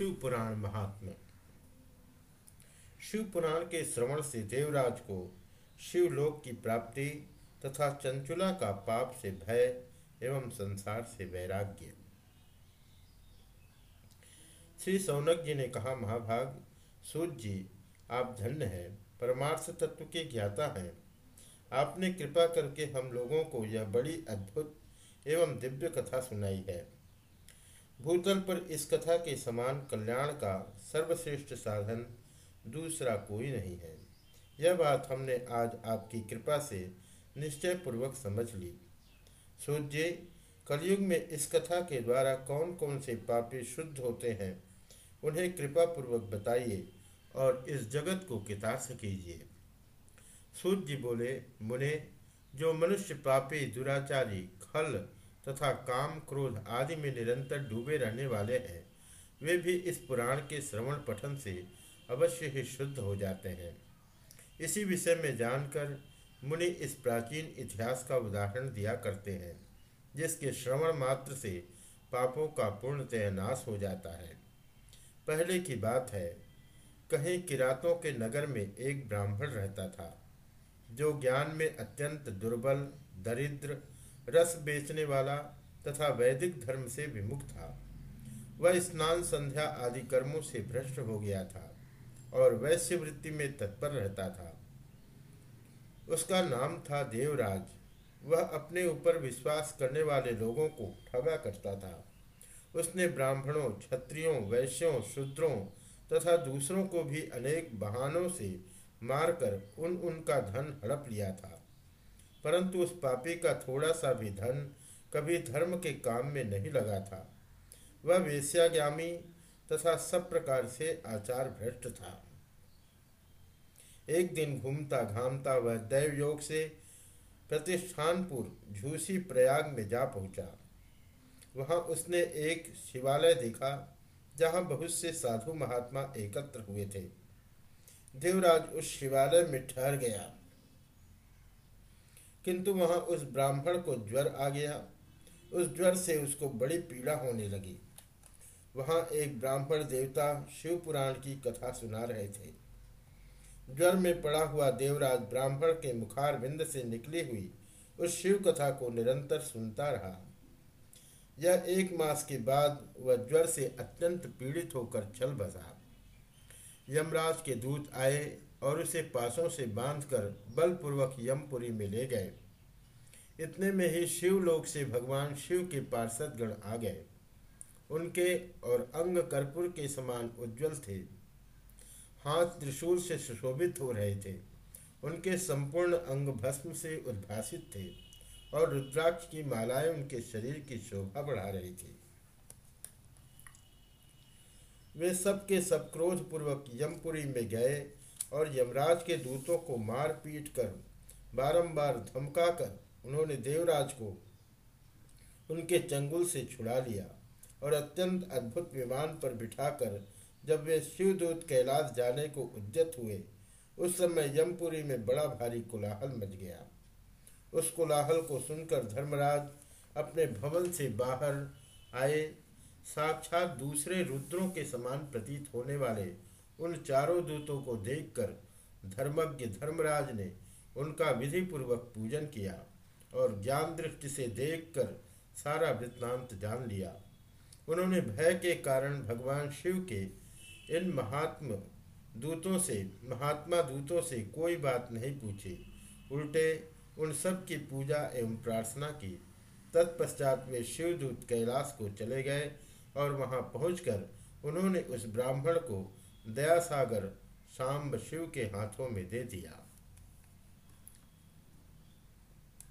शिव पुराण महात्मा शिव पुराण के श्रवण से देवराज को शिवलोक की प्राप्ति तथा चंचुला का पाप से भय एवं संसार से वैराग्य। श्री सौनक जी ने कहा, महाभाग सूर्य जी, आप धन्य हैं, परमार्थ तत्व के ज्ञाता हैं। आपने कृपा करके हम लोगों को यह बड़ी अद्भुत एवं दिव्य कथा सुनाई है। भूतल पर इस कथा के समान कल्याण का सर्वश्रेष्ठ साधन दूसरा कोई नहीं है। यह बात हमने आज आपकी कृपा से निश्चय पूर्वक समझ ली। सूर्य कलयुग में इस कथा के द्वारा कौन कौन से पापी शुद्ध होते हैं, उन्हें कृपा पूर्वक बताइए और इस जगत को कितार्थ कीजिए। सूर्य बोले, मुने, जो मनुष्य पापी, दुराचारी, खल तथा काम क्रोध आदि में निरंतर डूबे रहने वाले हैं। वे भी इस पुराण के श्रवण पठन से अवश्य ही शुद्ध हो जाते हैं। इसी विषय में जानकर मुनि इस प्राचीन इतिहास का उदाहरण दिया करते हैं, जिसके श्रवण मात्र से पापों का पूर्णतः नाश हो जाता है। पहले की बात है, कहीं किरातों के नगर में एक ब्राह्मण रहता था, जो ज्ञान में अत्यंत दुर्बल, दरिद्र रस बेचने वाला तथा वैदिक धर्म से विमुख था। वह स्नान संध्या आदि कर्मों से भ्रष्ट हो गया था और वैश्य वृत्ति में तत्पर रहता था। उसका नाम था देवराज। वह अपने ऊपर विश्वास करने वाले लोगों को ठगा करता था। उसने ब्राह्मणों, क्षत्रियों, वैश्यों, शूद्रों तथा दूसरों को भी अनेक बहानों से मारकर उन उनका धन हड़प लिया था। परंतु उस पापी का थोड़ा सा भी धन कभी धर्म के काम में नहीं लगा था। वह वेश्यागामी तथा सब प्रकार से आचार भ्रष्ट था। एक दिन घूमता घामता वह दैव योग से प्रतिष्ठानपुर झूसी प्रयाग में जा पहुँचा। वहाँ उसने एक शिवालय देखा, जहाँ बहुत से साधु महात्मा एकत्र हुए थे। देवराज उस शिवालय में ठहर गया। किंतु वहाँ उस ब्राह्मण को ज्वर आ गया। उस ज्वर से उसको बड़ी पीड़ा होने लगी। वहाँ एक ब्राह्मण देवता शिव पुराण की कथा सुना रहे थे। ज्वर में पड़ा हुआ देवराज ब्राह्मण के मुखार बिंद से निकली हुई उस शिव कथा को निरंतर सुनता रहा। यह एक मास के बाद वह ज्वर से अत्यंत पीड़ित होकर चल बसा। यमराज के दूत आए और उसे पासों से बांधकर बलपूर्वक यमपुरी में ले गए। इतने में ही शिवलोक से भगवान शिव के पार्षद गण आ गए। उनके और अंग कर्पूर के समान उज्जवल थे। हाथ त्रिशूल से सुशोभित हो रहे थे। उनके संपूर्ण अंग भस्म से उद्भासित थे और रुद्राक्ष की मालाएँ उनके शरीर की शोभा बढ़ा रही थी। वे सब के सब क्रोध पूर्वक यमपुरी में गए और यमराज के दूतों को मार पीट कर, बारंबार धमकाकर उन्होंने देवराज को उनके चंगुल से छुड़ा लिया और अत्यंत अद्भुत विमान पर बिठाकर जब वे शिवदूत कैलाश जाने को उद्यत हुए, उस समय यमपुरी में बड़ा भारी कोलाहल मच गया। उस कोलाहल को सुनकर धर्मराज अपने भवन से बाहर आए। साक्षात दूसरे रुद्रों के समान प्रतीत होने वाले उन चारों दूतों को देखकर धर्मज्ञ धर्मराज ने उनका विधि पूर्वक पूजन किया और ज्ञान दृष्टि से देखकर सारा वृत्तांत जान लिया। उन्होंने भय के कारण भगवान शिव के इन महात्म दूतों से, महात्मा दूतों से कोई बात नहीं पूछी। उल्टे उन सब की पूजा एवं प्रार्थना की। तत्पश्चात वे शिवदूत कैलाश को चले गए और वहाँ पहुंचकर उन्होंने उस ब्राह्मण को दयासागर सांब शिव के हाथों में दे दिया।